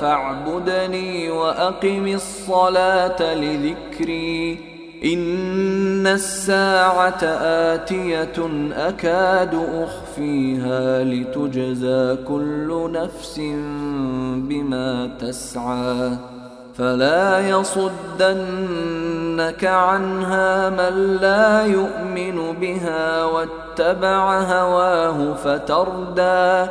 فاعبدني وأقم الصلاة لذكري. إن الساعة آتية أكاد أخفيها لتجزى كل نفس بما تسعى. فلا يصدنك عنها من لا يؤمن بها واتبع هواه فتردى.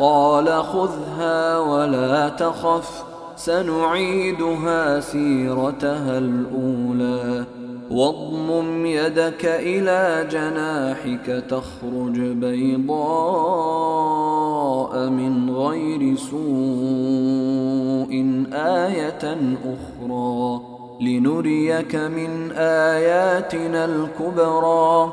قال خذها ولا تخف سنعيدها سيرتها الأولى. واضمم يدك إلى جناحك تخرج بيضاء من غير سوء آية أخرى. لنريك من آياتنا الكبرى.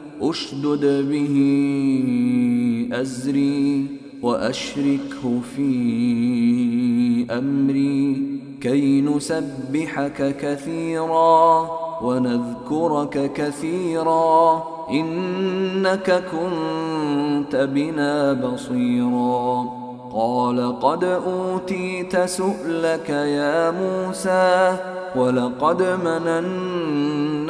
أشدد به أزري وأشركه في أمري كي نسبحك كثيرا ونذكرك كثيرا إنك كنت بنا بصيرا قال قد أوتيت سؤلك يا موسى ولقد مننا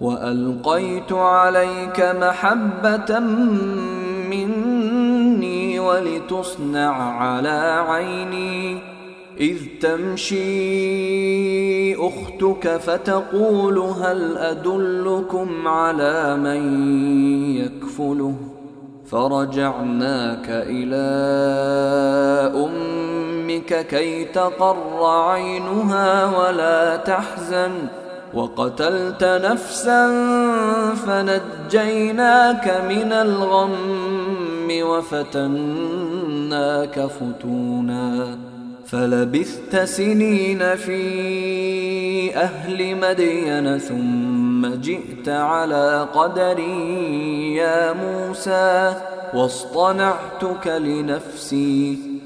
وألقيت عليك محبة مني ولتصنع على عيني. إذ تمشي أختك فتقول هل أدلكم على من يكفله؟ فرجعناك إلى أمك كي تقر عينها ولا تحزن. وقتلت نفسا فنجيناك من الغم وفتناك فتونا. فلبثت سنين في أهل مدين ثم جئت على قدري يا موسى واصطنعتك لنفسي.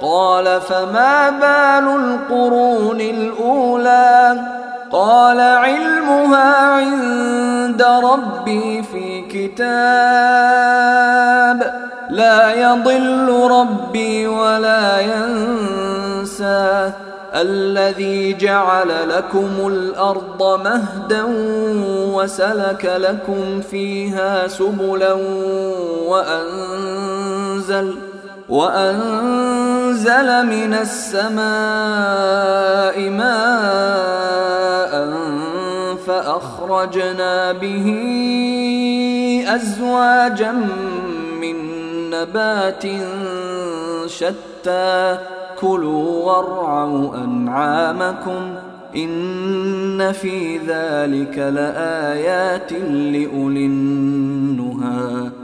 قال فما بال القرون الأولى؟ قال علمها عند ربي في كتاب. لا يضل ربي ولا ينسى. الذي جعل لكم الأرض مهدا وسلك لكم فيها سبلا وأنزل وأنزل من السماء ماء فأخرجنا به أزواجا من نبات شتى. كلوا وارعوا أنعامكم إن في ذلك لآيات لأولي النهى.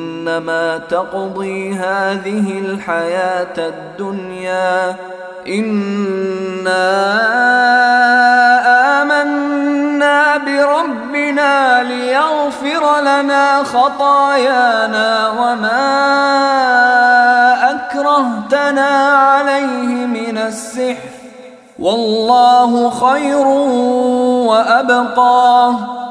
إنما تقضي هذه الحياة الدنيا. إنا آمنا بربنا ليغفر لنا خطايانا وما أكرهتنا عليه من السحر. والله خير وأبقى.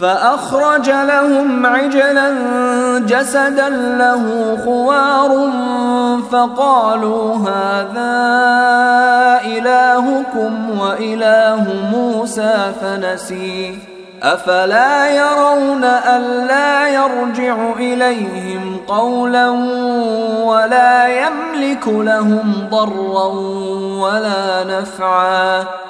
فأخرج لهم عجلا جسدا له خوار فقالوا هذا إلهكم وإله موسى فنسي أفلا يرون ألا يرجع إليهم قولا ولا يملك لهم ضرا ولا نفعا.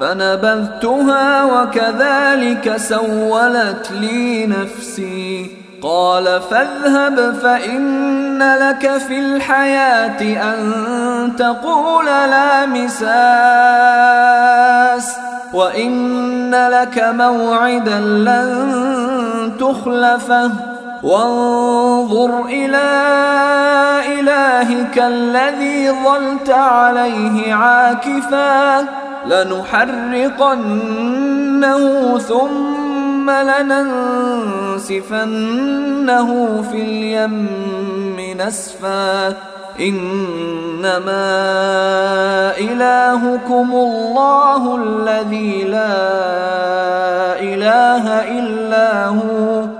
فنبذتها وكذلك سولت لي نفسي. قال فاذهب فإن لك في الحياة أن تقول لا مساس وإن لك موعدا لن تخلفه. وانظر إلى إلهك الذي ظلت عليه عاكفاً. لنحرقنه ثم لننسفنه في اليم نسفا. إنما إلهكم الله الذي لا إله إلا هو.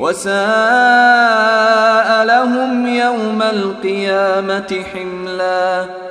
وساء لهم يوم القيامة حملا.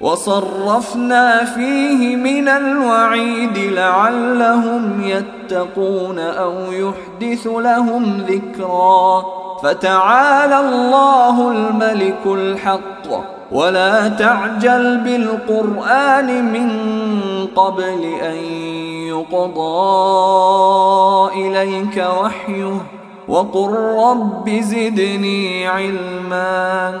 وصرفنا فيه من الوعيد لعلهم يتقون أو يحدث لهم ذكرا. فتعالى الله الملك الحق. ولا تعجل بالقرآن من قبل أن يقضى إليك وحيه. وقل رب زدني علما.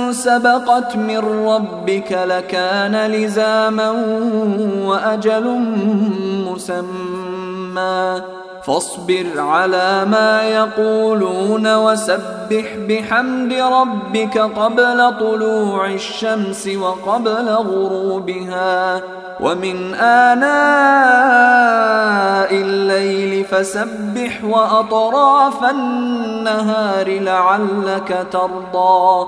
سبقت من ربك لكان لزاما وأجل مسمى. فاصبر على ما يقولون وسبح بحمد ربك قبل طلوع الشمس وقبل غروبها. ومن آناء الليل فسبح وأطراف النهار لعلك ترضى.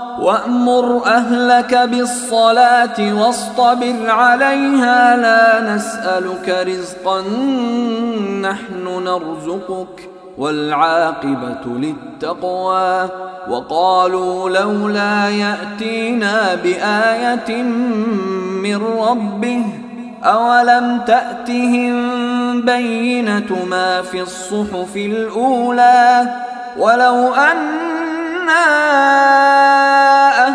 وأمر أهلك بالصلاة واصطبر عليها لا نسألك رزقا نحن نرزقك والعاقبة للتقوى وقالوا لولا يأتينا بآية من ربه أولم تأتهم بينة ما في الصحف الأولى ولو أنا